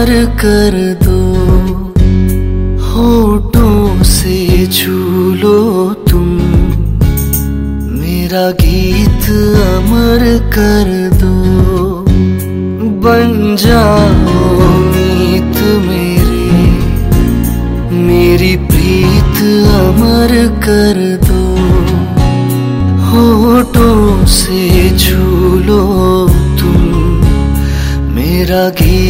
अमर कर दो। होठों से छू लो तुम। मेरा गीत अमर कर दो। बन जाओ मीत मेरे। मेरी प्रीत अमर कर दो। होठों से छू लो तुम। मेरा गीत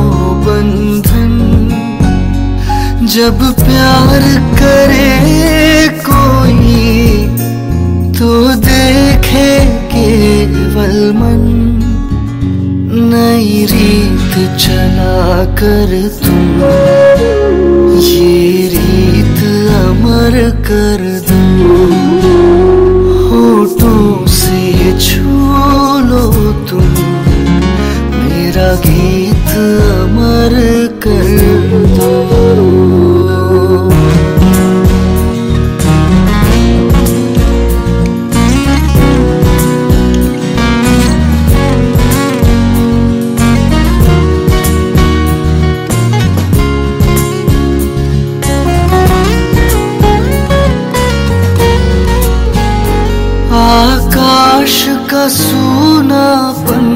जब प्यार करे कोई तो देखे केवल मन। नई रीत चला कर तुम ये रीत अमर कर दो। होठों आकाश का सूनापन,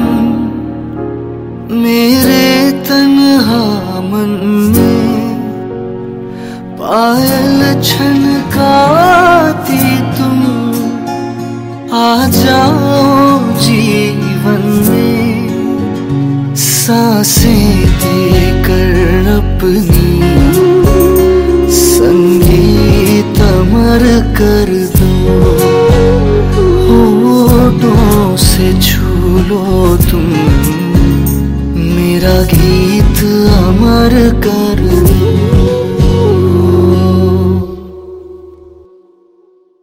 मेरे तन्हा मन में पायल छन छनकाती तुम, आ जाओ जीवन में, साँसें देकर अपनी गीत अमर कर